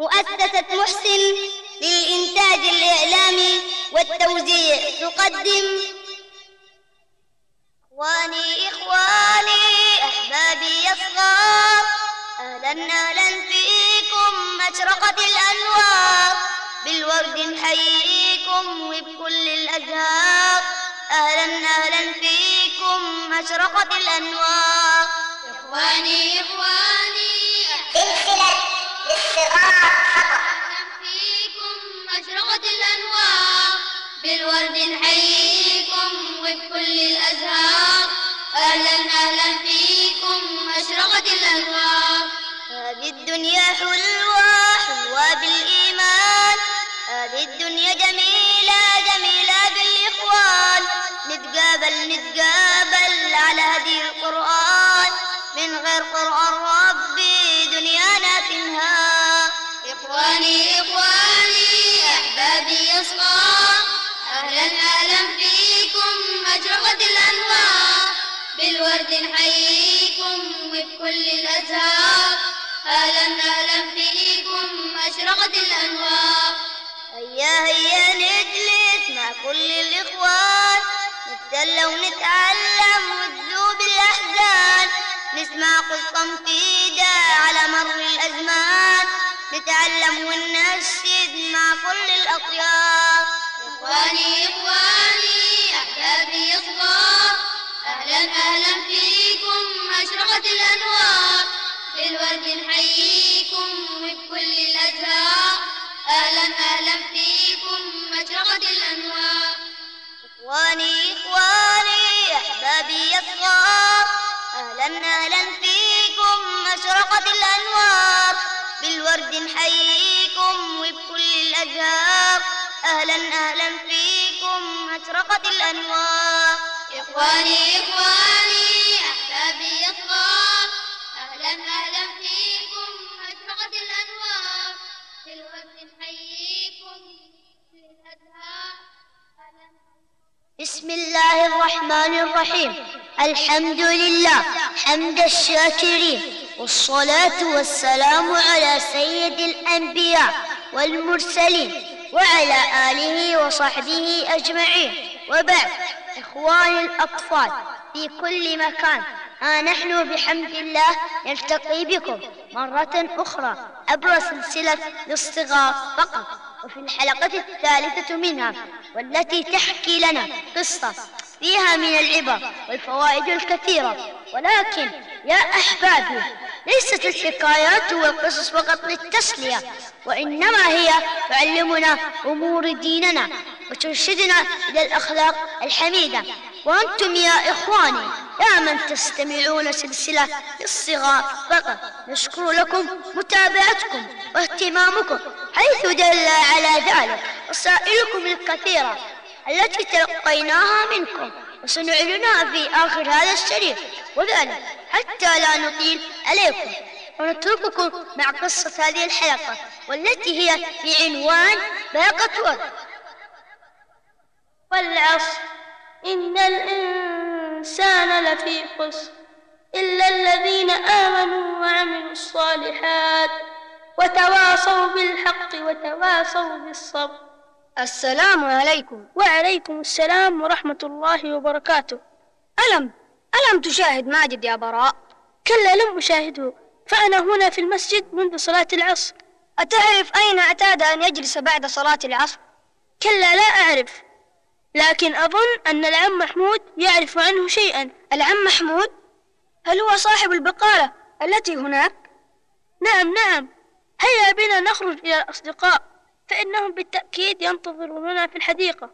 مؤسسة محسن للإنتاج الإعلامي والتوزيع. تقدم. إخواني إخواني أحبابي الصغار أهلا أهلا فيكم أشرقت الأنوار بالورد نحييكم وبكل الأزهار. أهلا أهلا فيكم أشرقت الأنوار إخواني إخواني سلسلة فقط فيكم أشرقت الأنوار بالورد نحييكم وبكل الأزهار. أهلا أهلا فيكم أشرقت الأنوار؟ هذه الدنيا حلوة حلوة بالإيمان. هذه الدنيا جميلة جميلة بالإخوان. نتقابل نتقابل على هدي القرآن. من غير قرآن ربي دنيانا تنهار. إخواني إخواني أحبابي الصغار أهلا أهلا فيكم أشرقت الأنوار. بالورد نحييكم وبكل الأزهار أهلا أهلا فيكم أشرقت الأنوار. هيا هيا نجلس مع كل الإخوان. نتسلى ونتعلم وتذوب الأحزان. نسمع قصة مفيدة على مر الأزمان. نتعلم وننشد مع كل الأطيار إخواني إخواني أحبابي الصغار أهلا أهلا فيكم أشرقت الأنوار. بالورد نحييكم وبكل الأزهار أهلا أهلا فيكم أشرقت الأنوار. إخواني إخواني أحبابي الصغار أهلا أهلا فيكم أشرقت الأنوار. بالورد نحييكم وبكل الأزهار. أهلا أهلا فيكم أشرقت الأنوار. إخواني إخواني أحبابي الصغار أهلا أهلا فيكم أشرقت الأنوار. بالورد نحييكم بسم الله الرحمن الرحيم. الحمد لله. حمد الشاكرين. والصلاة والسلام على سيد الأنبياء والمرسلين وعلى آله وصحبه أجمعين. وبعد إخواني الأطفال في كل مكان ها نحن بحمد الله نلتقي بكم مرة أخرى عبر سلسلة للصغار فقط. وفي الحلقة الثالثة منها والتي تحكي لنا قصة فيها من العبر والفوائد الكثيرة. ولكن يا أحبابي ليست الحكايات والقصص فقط للتسلية وإنما هي تعلمنا أمور ديننا وترشدنا إلى الأخلاق الحميدة. وأنتم يا إخواني يا من تستمعون سلسلة للصغار فقط نشكر لكم متابعتكم واهتمامكم حيث دل على ذلك رسائلكم الكثيرة التي تلقيناها منكم وسنعلنها في آخر هذا الشريط. وذلك حتى لا نطيل عليكم. ونترككم مع قصة هذه الحلقة والتي هي بعنوان باقة ورد. والعصر. إن الإنسان لفي خسر إلا الذين آمنوا وعملوا الصالحات وتواصوا بالحق وتواصوا بالصبر. السلام عليكم. وعليكم السلام ورحمة الله وبركاته. ألم ألم تشاهد ماجد يا براء؟ كلا لم أشاهده فأنا هنا في المسجد منذ صلاة العصر. أتعرف أين اعتاد أن يجلس بعد صلاة العصر؟ كلا لا أعرف لكن أظن أن العم محمود يعرف عنه شيئا. العم محمود؟ هل هو صاحب البقالة التي هناك؟ نعم نعم. هيا بنا نخرج إلى الأصدقاء فإنهم بالتأكيد ينتظروننا في الحديقة.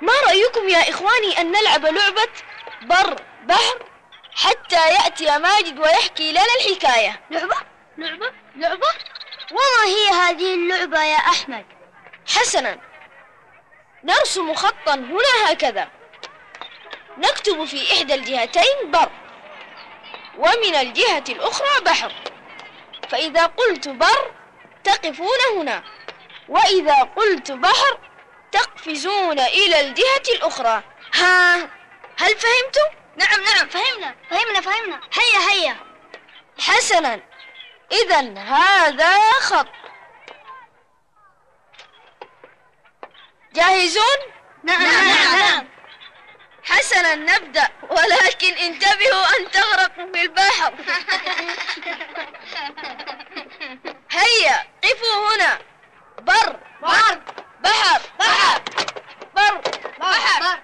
ما رأيكم يا إخواني أن نلعب لعبة بر بحر حتى يأتي ماجد ويحكي لنا الحكاية لعبة؟ لعبة؟ لعبة؟ وما هي هذه اللعبة يا أحمد؟ حسنا نرسم خطا هنا هكذا نكتب في إحدى الجهتين بر ومن الجهة الأخرى بحر فإذا قلت بر تقفون هنا وإذا قلت بحر تقفزون إلى الجهة الأخرى. ها هل فهمتم؟ نعم نعم. فهمنا فهمنا فهمنا. هيا هيا. حسنا. إذا هذا خط. جاهزون؟ نعم نعم. نعم. حسنا نبدأ. ولكن انتبهوا أن تغرقوا في البحر. هيا قفوا هنا. بر. بر. بحر بحر بر بحر.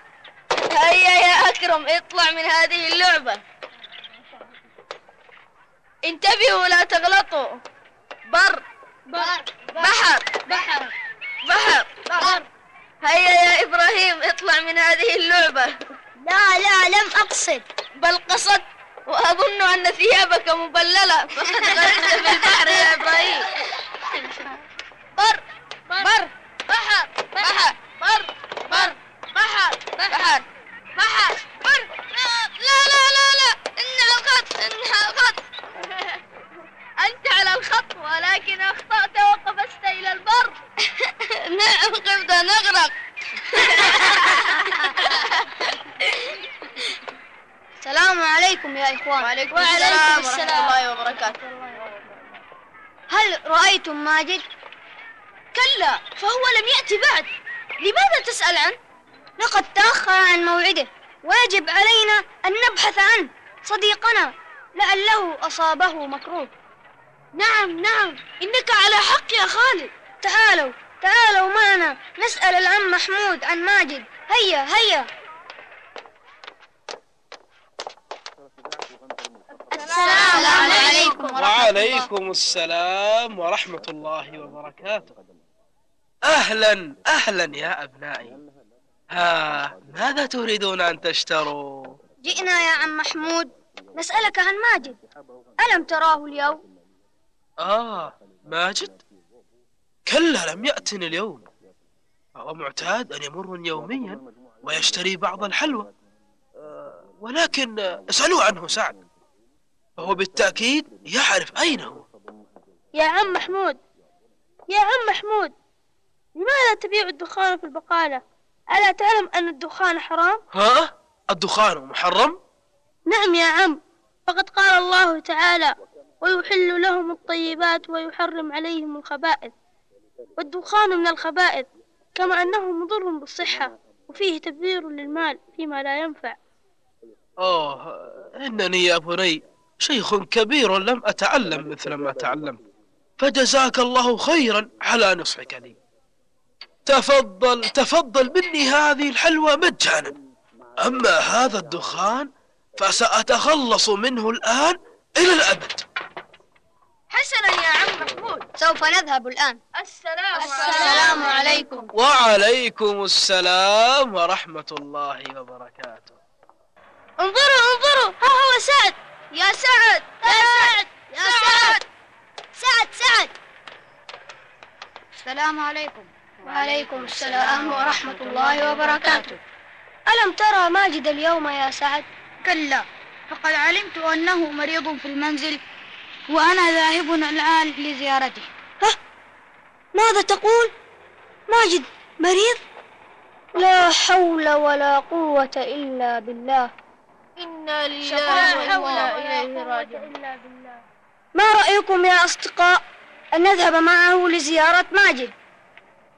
هيا يا أكرم اطلع من هذه اللعبة. انتبهوا لا تغلطوا. بر بر بحر بحر بحر. بر هيا يا إبراهيم اطلع من هذه اللعبة. لا لا لم أقصد. بل قصدت وأظن أن ثيابك مبللة. فقد غرقت في البحر يا إبراهيم. بر بر بحر بحر بر بر بحر بحر بحر بر. لا لا لا لا إنها الخط إنها الخط. أنت على الخط ولكن أخطأت وقفزت إلى البر. نعم نغرق. السلام عليكم يا إخوان. وعليكم وعليكم السلام ورحمة. الله وبركاته. هل رأيتم ماجد؟ كلا فهو لم يأتي بعد. لماذا تسأل عنه؟ لقد تأخر عن موعده. ويجب علينا أن نبحث عنه. صديقنا لعله أصابه مكروه. نعم نعم. إنك على حق يا خالد. تعالوا تعالوا معنا. نسأل العم محمود عن ماجد. هيا هيا. السلام عليكم وعليكم السلام ورحمة الله وبركاته. أهلا أهلا يا أبنائي. ها ماذا تريدون أن تشتروا؟ جئنا يا عم محمود نسألك عن ماجد. ألم تراه اليوم؟ آه ماجد؟ كلا لم يأتني اليوم. هو معتاد أن يمر يوميا ويشتري بعض الحلوى. ولكن اسألوا عنه سعد. فهو بالتأكيد يعرف أين هو. يا عم محمود يا عم محمود. لماذا تبيع الدخان في البقالة؟ ألا تعلم أن الدخان حرام؟ ها؟ الدخان محرم؟ نعم يا عم فقد قال الله تعالى ويحل لهم الطيبات ويحرم عليهم الخبائث والدخان من الخبائث كما أنه مضر بالصحة وفيه تبذير للمال فيما لا ينفع أوه إنني يا بني شيخ كبير لم أتعلم مثل ما تعلمت فجزاك الله خيرا على نصحك لي تفضل تفضل مني هذه الحلوى مجانا. أما هذا الدخان فسأتخلص منه الآن إلى الأبد. حسنا يا عم محمود. سوف نذهب الآن. السلام السلام عليكم. وعليكم السلام ورحمة الله وبركاته. انظروا انظروا. ها هو سعد. يا سعد. يا سعد. يا سعد. سعد سعد. السلام عليكم. وعليكم السلام ورحمة الله وبركاته. ألم ترى ماجد اليوم يا سعد؟ كلا فقد علمت أنه مريض في المنزل وأنا ذاهب الآن لزيارته. ماذا تقول؟ ماجد مريض؟ لا حول ولا قوة إلا بالله. إنا لله وإنا إليه راجعون. ما رأيكم يا أصدقاء أن نذهب معه لزيارة ماجد؟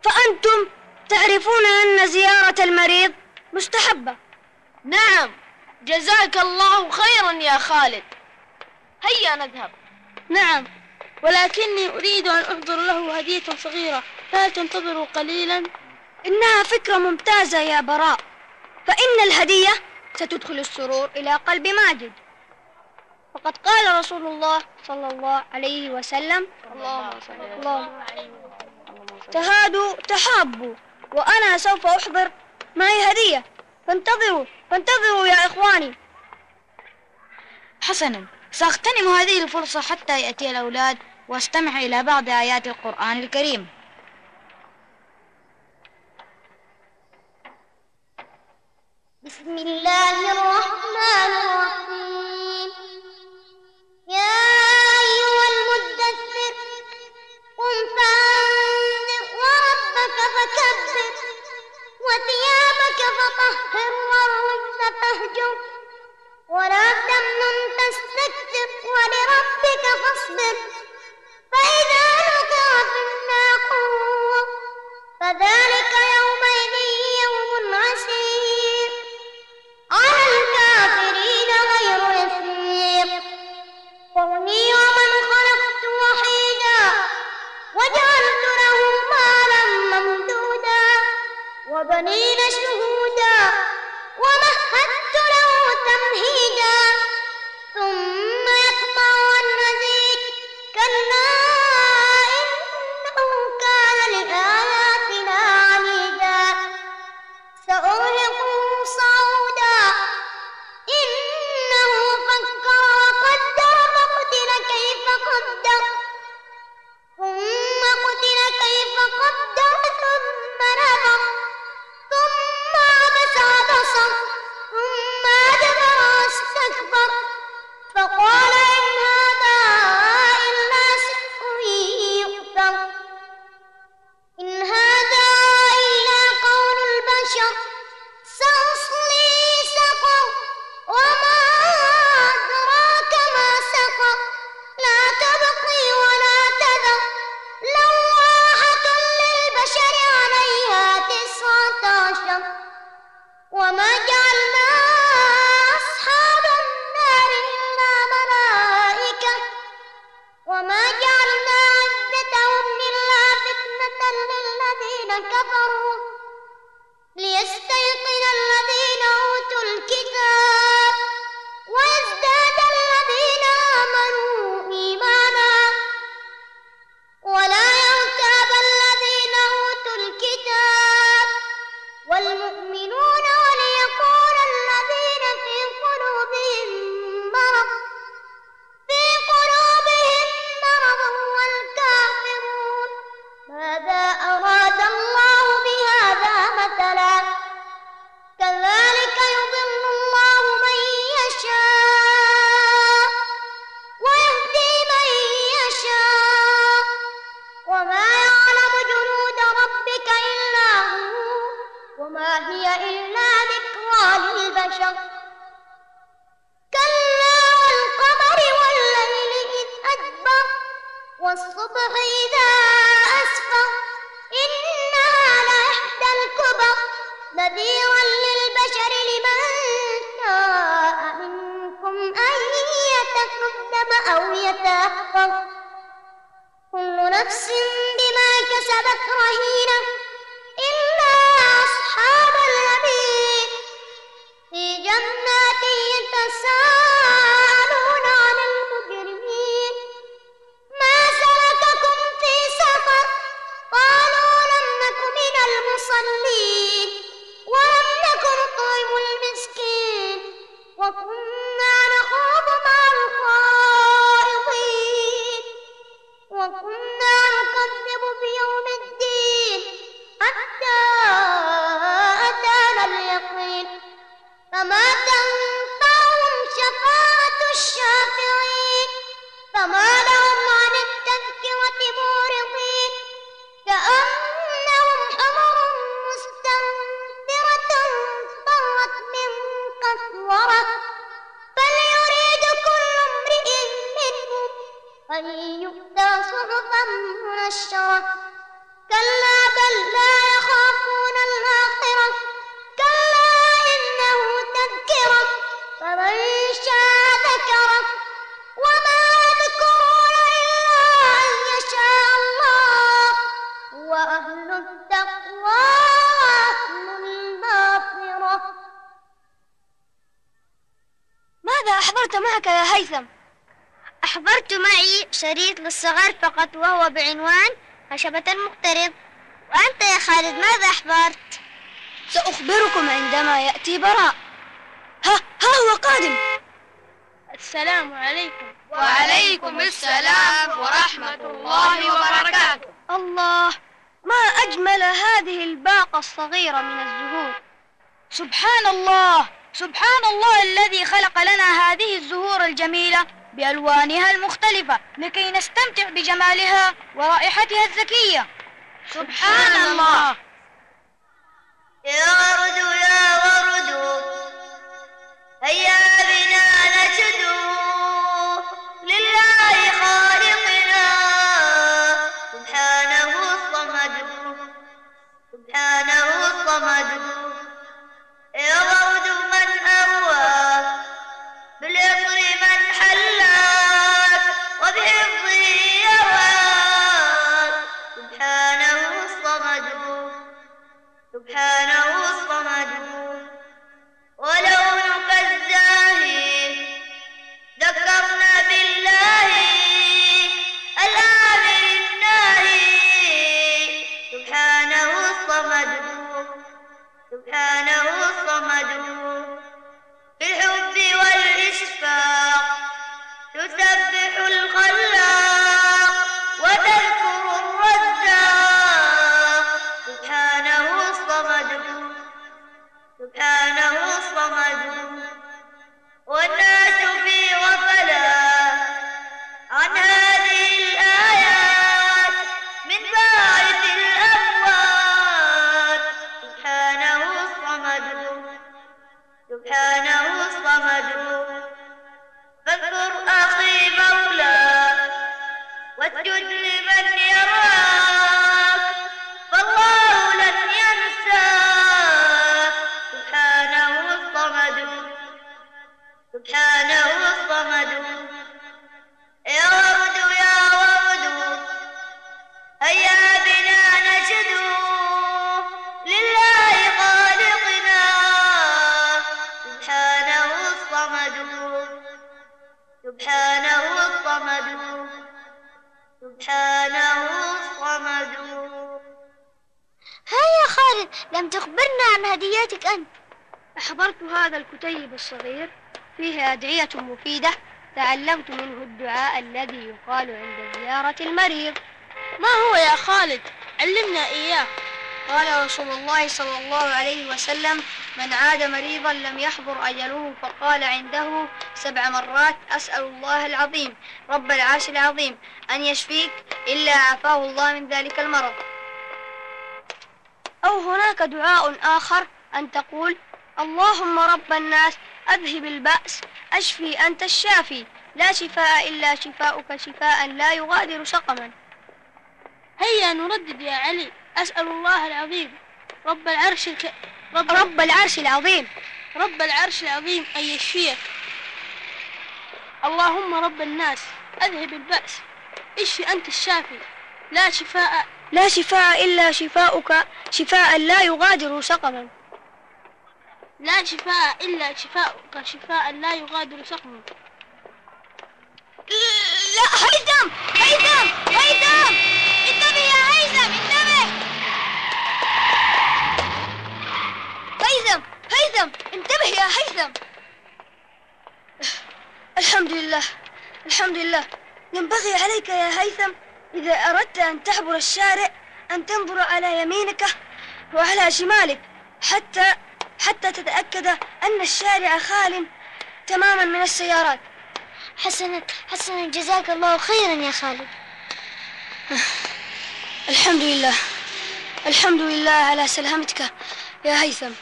فأنتم تعرفون أن زيارة المريض مستحبة. نعم جزاك الله خيرا يا خالد. هيا نذهب. نعم ولكني أريد أن أحضر له هدية صغيرة. فهل تنتظروا قليلا؟ إنها فكرة ممتازة يا براء. فإن الهدية ستدخل السرور إلى قلب ماجد. وقد قال رسول الله صلى الله عليه وسلم اللهم اللهم تهادوا تحابوا. وأنا سوف أحضر معي هدية. فانتظروا فانتظروا يا إخواني. حسنا سأغتنم هذه الفرصة حتى يأتي الأولاد واستمع إلى بعض آيات القرآن الكريم. بسم الله الرحمن الرحيم. يا أيها المدثر قم فأنذر وربك فكبر وثيابك فطهر والرجز فاهجر. ولا تمنن تستكثر ولربك فاصبر. شبة المقترب وأنت يا خالد ماذا أحضرت؟ سأخبركم عندما يأتي براء. ها, ها هو قادم. السلام عليكم. وعليكم السلام ورحمة الله وبركاته. الله ما أجمل هذه الباقة الصغيرة من الزهور. سبحان الله سبحان الله الذي خلق لنا هذه الزهور الجميلة. بألوانها المختلفة لكي نستمتع بجمالها ورائحتها الزكية سبحان الله. يا ورد يا ورد. هيا بنا نشد لله خالق and كان الصمد يا ورد يا ورد هيا بنا نشد لله خالقنا سبحانه الصمد. سبحانه الصمد. سبحانه الصمد. هيا خالد لم تخبرنا عن هديتك أنت. أحضرت هذا الكتيب الصغير. فيه أدعية مفيدة تعلمت منه الدعاء الذي يقال عند زيارة المريض. ما هو يا خالد؟ علمنا إياه. قال رسول الله صلى الله عليه وسلم من عاد مريضا لم يحضر أجله فقال عنده سبع مرات أسأل الله العظيم رب العرش العظيم أن يشفيك إلا عافاه الله من ذلك المرض. أو هناك دعاء آخر أن تقول اللهم رب الناس أذهب البأس أشفي أنت الشافي. لا شفاء إلا شفاؤك شفاء لا يغادر سقما. هيا نردد يا علي أسأل الله العظيم. رب العرش الك... رب, رب العرش العظيم. رب العرش العظيم أن يشفيك اللهم رب الناس. أذهب البأس. اشفي أنت الشافي. لا شفاء. لا شفاء إلا شفاؤك شفاء لا يغادر سقما. لا شفاء إلا شفاؤك شفاء لا يغادر سقما لا هيثم هيثم هيثم انتبه يا هيثم انتبه. هيثم هيثم انتبه يا هيثم. الحمد لله الحمد لله. ينبغي عليك يا هيثم إذا أردت أن تعبر الشارع أن تنظر على يمينك وعلى شمالك حتى حتى تتأكد أن الشارع خال تماما من السيارات. حسنا حسنا جزاك الله خيرا يا خالد. الحمد لله. الحمد لله على سلامتك يا هيثم.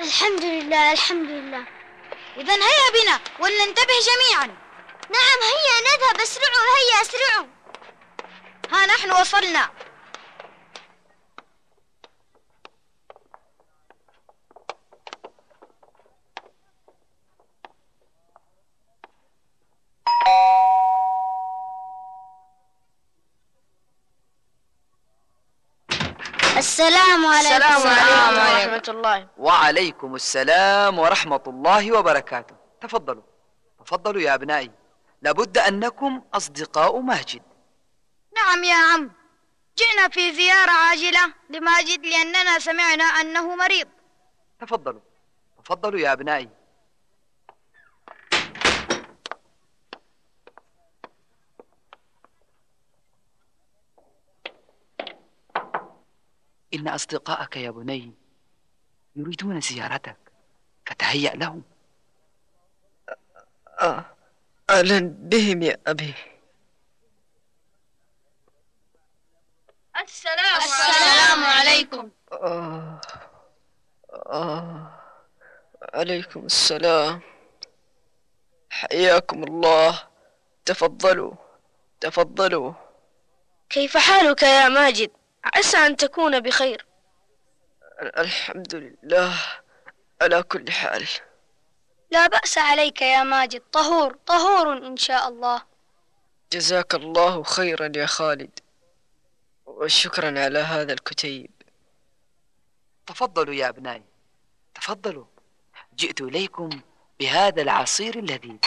الحمد لله الحمد لله. إذا هيا بنا ولننتبه جميعا. نعم هيا نذهب اسرعوا هيا اسرعوا. ها نحن وصلنا. السلام عليكم. السلام عليكم ورحمة الله. وعليكم السلام ورحمة الله وبركاته. تفضلوا. تفضلوا يا أبنائي. لابد أنكم أصدقاء ماجد. نعم يا عم. جئنا في زيارة عاجلة لماجد لأننا سمعنا أنه مريض. تفضلوا. تفضلوا يا أبنائي. إن أصدقائك يا بني يريدون زيارتك فتهيأ لهم. آه. أهلا بهم يا أبي. السلام السلام عليكم. آه. آه. عليكم السلام. حياكم الله. تفضلوا. تفضلوا. كيف حالك يا ماجد؟ عسى أن تكون بخير. الحمد لله على كل حال. لا بأس عليك يا ماجد. طهور طهور إن شاء الله. جزاك الله خيرا يا خالد. وشكرا على هذا الكتيب. تفضلوا يا أبنائي. تفضلوا. جئت إليكم بهذا العصير اللذيذ.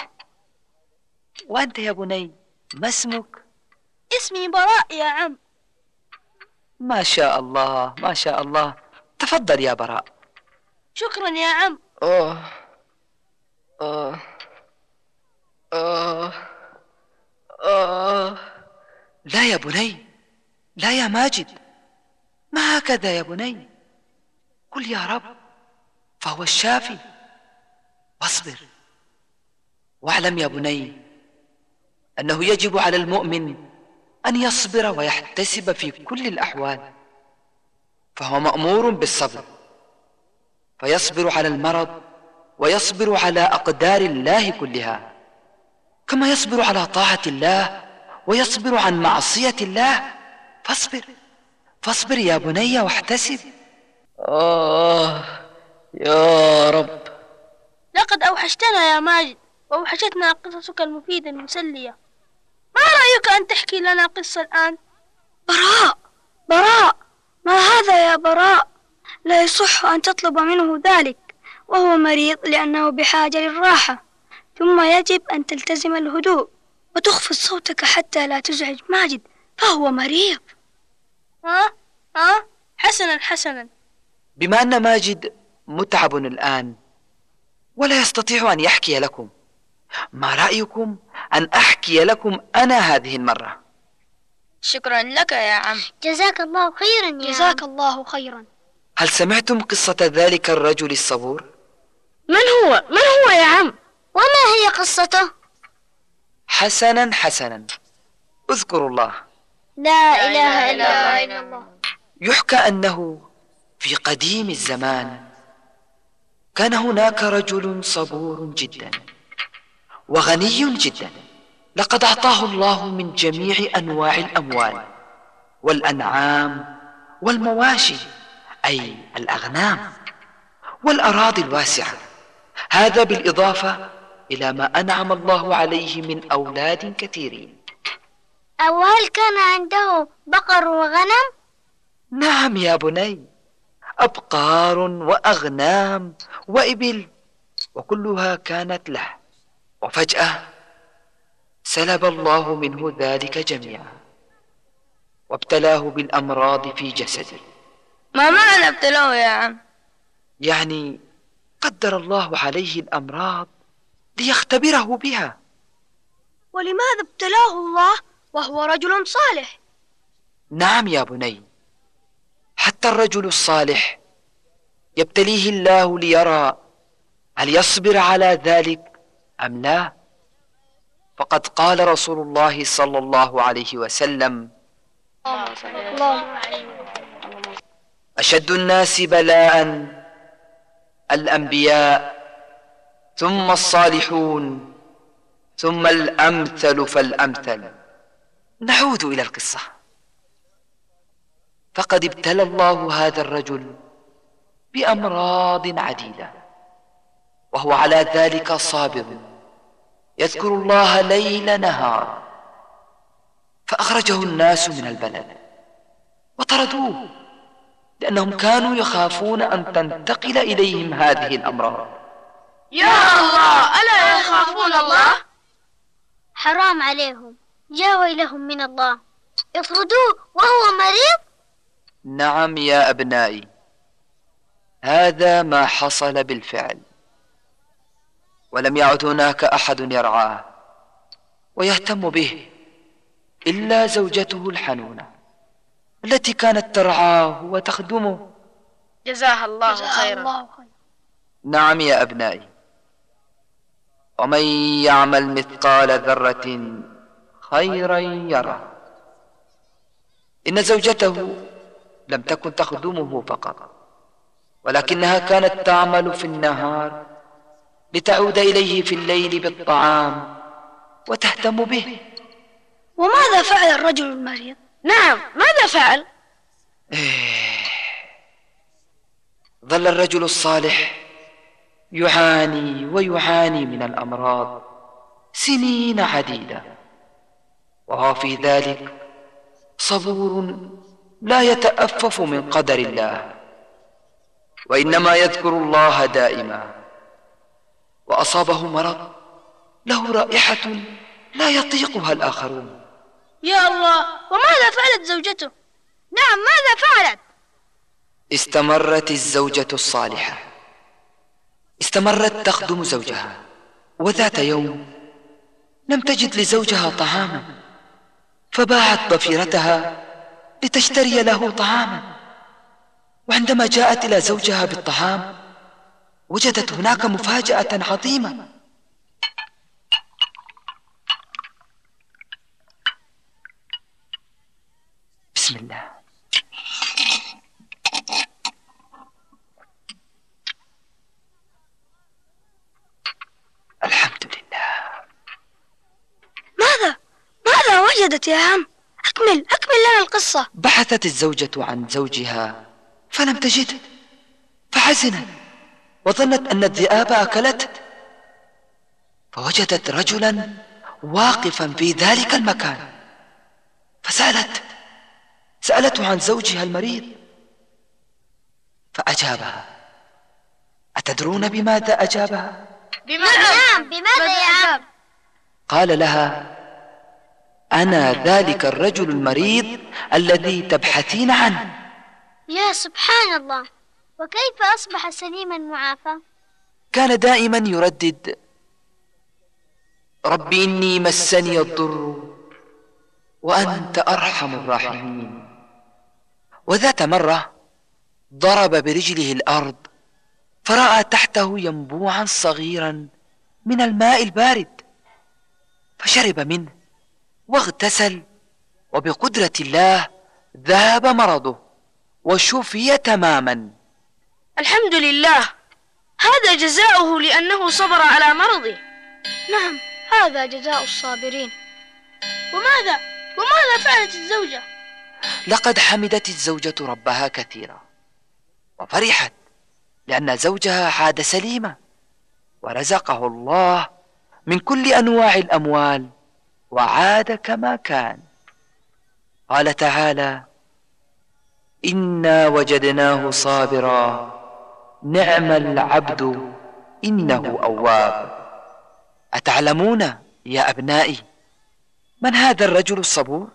وأنت يا بني ما اسمك؟ اسمي براء يا عم. ما شاء الله ما شاء الله. تفضل يا براء. شكرا يا عم. آه آه آه لا يا بني لا يا ماجد. ما هكذا يا بني؟ قل يا رب فهو الشافي. واصبر. واعلم يا بني أنه يجب على المؤمن أن يصبر ويحتسب في كل الأحوال فهو مأمور بالصبر فيصبر على المرض ويصبر على أقدار الله كلها كما يصبر على طاعة الله ويصبر عن معصية الله. فاصبر فاصبر يا بني واحتسب. آه يا رب. لقد أوحشتنا يا ماجد وأوحشتنا قصصك المفيدة المسلية. ما رأيك أن تحكي لنا قصة الآن؟ براء براء. ما هذا يا براء؟ لا يصح أن تطلب منه ذلك وهو مريض لأنه بحاجة للراحة. ثم يجب أن تلتزم الهدوء وتخفض صوتك حتى لا تزعج ماجد فهو مريض. ها؟ ها؟ حسنا حسنا. بما أن ماجد متعب الآن ولا يستطيع أن يحكي لكم. ما رأيكم أن أحكي لكم أنا هذه المرة؟ شكرا لك يا عم. جزاك الله خيرا يا جزاك الله خيرا. هل سمعتم قصة ذلك الرجل الصبور؟ من هو؟ من هو يا عم؟ وما هي قصته؟ حسنا حسنا. اذكروا الله. لا إله إلا الله. يحكى أنه في قديم الزمان كان هناك رجل صبور جدا. وغني جدا. لقد أعطاه الله من جميع أنواع الأموال والأنعام والمواشي أي الأغنام والأراضي الواسعة. هذا بالإضافة إلى ما أنعم الله عليه من أولاد كثيرين. أو هل كان عنده بقر وغنم؟ نعم يا بني. أبقار وأغنام وإبل وكلها كانت له. وفجأة سلب الله منه ذلك جميعا وابتلاه بالأمراض في جسده. ما معنى ابتلاه يا عم؟ يعني قدر الله عليه الأمراض ليختبره بها. ولماذا ابتلاه الله وهو رجل صالح؟ نعم يا بني حتى الرجل الصالح يبتليه الله ليرى هل يصبر على ذلك؟ أم لا فقد قال رسول الله صلى الله عليه وسلم أشد الناس بلاء الأنبياء ثم الصالحون ثم الأمثل فالأمثل. نعود إلى القصة. فقد ابتلى الله هذا الرجل بأمراض عديدة وهو على ذلك صابر. يذكر الله ليل نهار فأخرجه الناس من البلد وطردوه لأنهم كانوا يخافون أن تنتقل إليهم هذه الأمراض. يا الله ألا يخافون الله؟ حرام عليهم يا ويلهم من الله. اطردوه وهو مريض؟ نعم يا أبنائي هذا ما حصل بالفعل. ولم يعد هناك أحد يرعاه. ويهتم به إلا زوجته الحنونة التي كانت ترعاه وتخدمه. جزاها الله خيرا. نعم يا أبنائي. ومن يعمل مثقال ذرة خيرا يره. إن زوجته لم تكن تخدمه فقط ولكنها كانت تعمل في النهار لتعود إليه في الليل بالطعام وتهتم به. وماذا فعل الرجل المريض؟ نعم ماذا فعل؟ ظل الرجل الصالح يعاني ويعاني من الأمراض سنين عديدة. وهو في ذلك صبور لا يتأفف من قدر الله وإنما يذكر الله دائما. وأصابه مرض له رائحة لا يطيقها الآخرون. يا الله وماذا فعلت زوجته؟ نعم ماذا فعلت؟ استمرت الزوجة الصالحة. استمرت تخدم زوجها. وذات يوم لم تجد لزوجها طعاما فباعت ضفيرتها لتشتري له طعاما. وعندما جاءت إلى زوجها بالطعام وجدت هناك مفاجأة عظيمة. بسم الله. الحمد لله. ماذا؟ ماذا وجدت يا عم؟ أكمل أكمل لنا القصة. بحثت الزوجة عن زوجها فلم تجده فحزنت. وظنت أن الذئاب أكلته فوجدت رجلا واقفا في ذلك المكان. فسألت سألته عن زوجها المريض فأجابها أتدرون بماذا أجابها؟ نعم بماذا يا عم قال لها أنا ذلك الرجل المريض الذي تبحثين عنه. يا سبحان الله. وكيف أصبح سليما معافى؟ كان دائما يردد. رب إني مسني الضر وأنت أرحم الراحمين. وذات مرة ضرب برجله الأرض فرأى تحته ينبوعا صغيرا من الماء البارد فشرب منه واغتسل وبقدرة الله ذهب مرضه وشفي تماما. الحمد لله هذا جزاؤه لأنه صبر على مرضه نعم هذا جزاء الصابرين. وماذا؟ وماذا فعلت الزوجة؟ لقد حمدت الزوجة ربها كثيرا. وفرحت لأن زوجها عاد سليما. ورزقه الله من كل أنواع الأموال وعاد كما كان. قال تعالى إنا وجدناه صابرا نعم العبد إنه أواب. أتعلمون يا أبنائي من هذا الرجل الصبور؟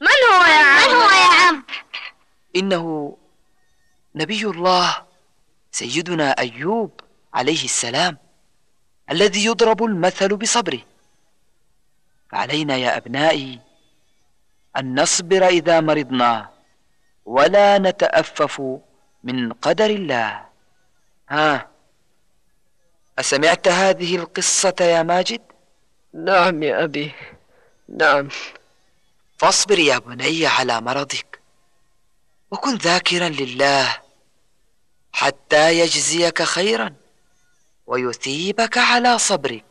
من هو يا عم؟ من هو يا عم؟ إنه نبي الله سيدنا أيوب عليه السلام الذي يضرب المثل بصبره. فعلينا يا أبنائي أن نصبر إذا مرضنا ولا نتأفف من قدر الله. ها. أسمعت هذه القصة يا ماجد؟ نعم يا أبي نعم. فاصبر يا بني على مرضك وكن ذاكرا لله حتى يجزيك خيرا ويثيبك على صبرك.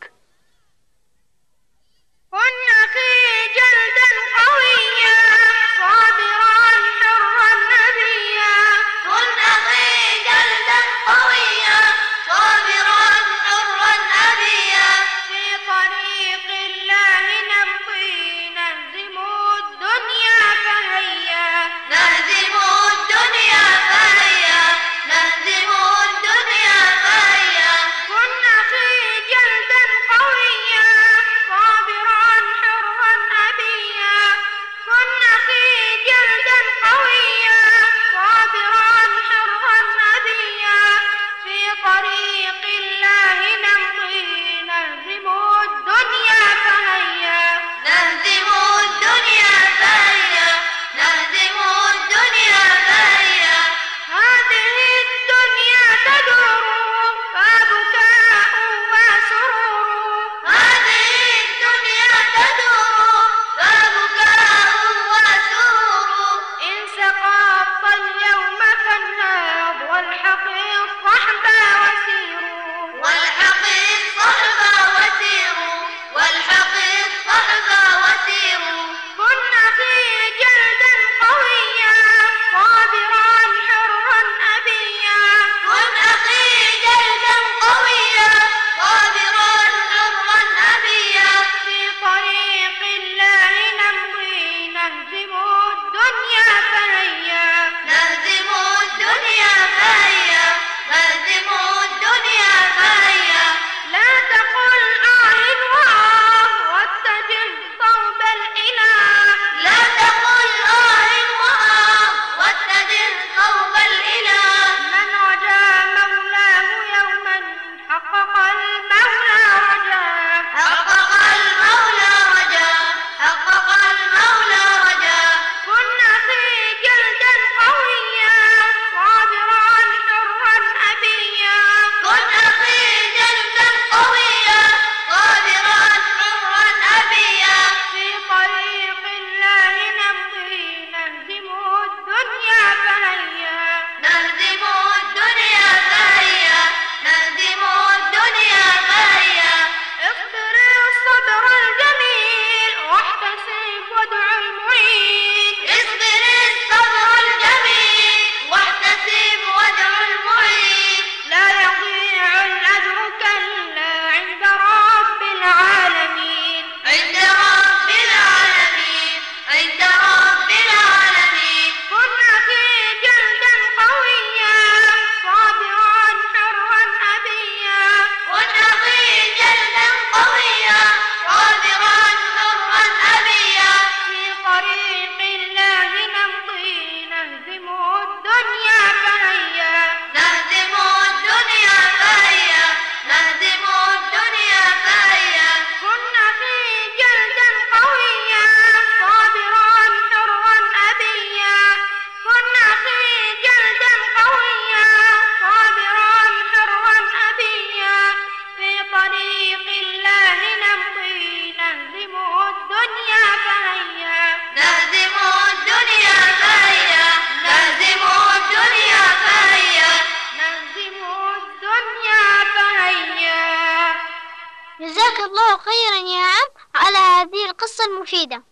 مفيدة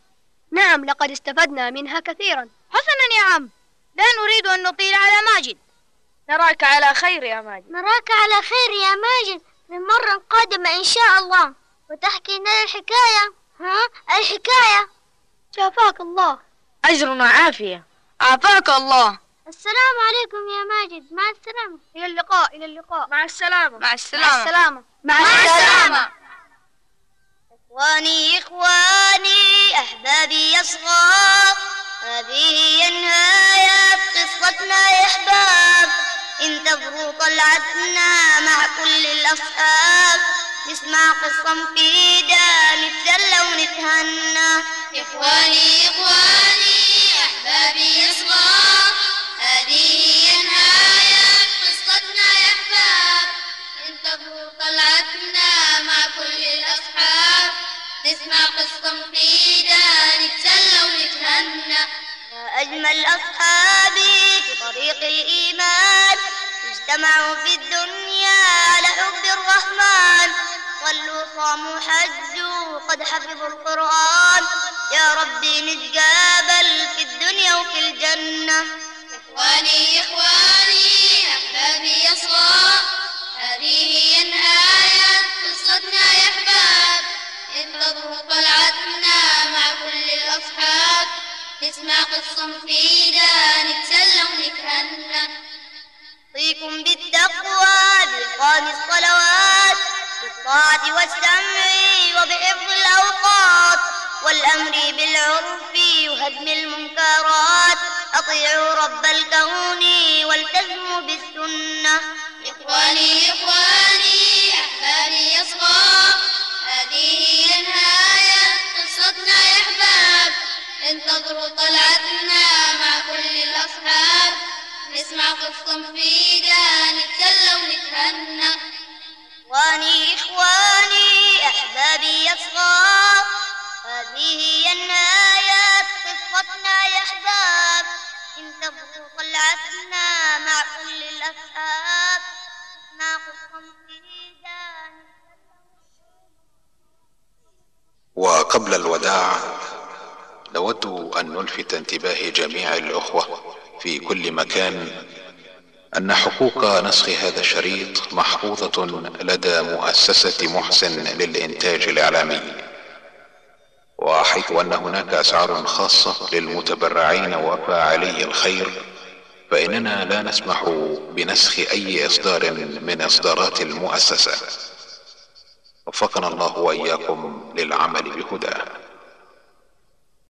نعم لقد استفدنا منها كثيرا. حسنا يا عم. لا نريد أن نطيل على ماجد. نراك على خير يا ماجد. نراك على خير يا ماجد. في المرة القادمة إن شاء الله. وتحكي لنا الحكاية. ها؟ الحكاية. شافاك الله. أجرنا عافية عافاك الله. السلام عليكم يا ماجد. مع السلامة. إلى اللقاء إلى اللقاء. مع السلامة. مع مع السلامة السلامة. مع السلامة. إخواني إخواني أحبابي أصغار. هذه هي نهاية قصتنا يا أحباب. انتظروا طلعتنا مع كل الأصحاب. نسمع قصة مفيدة نتسلى ونتهنى. إخواني إخواني. ونتهنى يا أجمل أصحابي في طريق الإيمان. اجتمعوا في الدنيا على حب الرحمن. صلوا صاموا حجوا قد حفظوا القرآن. يا ربي نتقابل في الدنيا وفي الجنة. إخواني إخواني أحبابي أصغار هذه هي نهاية قصتنا يا أحباب. انتظروا طلعتنا مع كل نسمع قصة مفيدة نتسلى ونتهنى. أوصيكم بالتقوى بإقام الصلوات بالطاعة والسمع وبحفظ الأوقات. والأمر بالعرف وهدم المنكرات. أطيعوا رب الكون والتزموا بالسنة. إخواني إخواني نسمع قصة مفيدة نتسلى ونتهنى إخواني إخواني أحبابي الصغار هذه هي النهاية قصتنا يا أحباب انتظروا طلعتنا مع كل الأصحاب مع قصة مفيدة وقبل الوداع نود أن نلفت انتباه جميع الأخوة. في كل مكان أن حقوق نسخ هذا الشريط محفوظة لدى مؤسسة محسن للإنتاج الإعلامي. وحيث أن هناك أسعار خاصة للمتبرعين وفاعلي الخير فإننا لا نسمح بنسخ أي إصدار من إصدارات المؤسسة. وفقنا الله وإياكم للعمل بهداه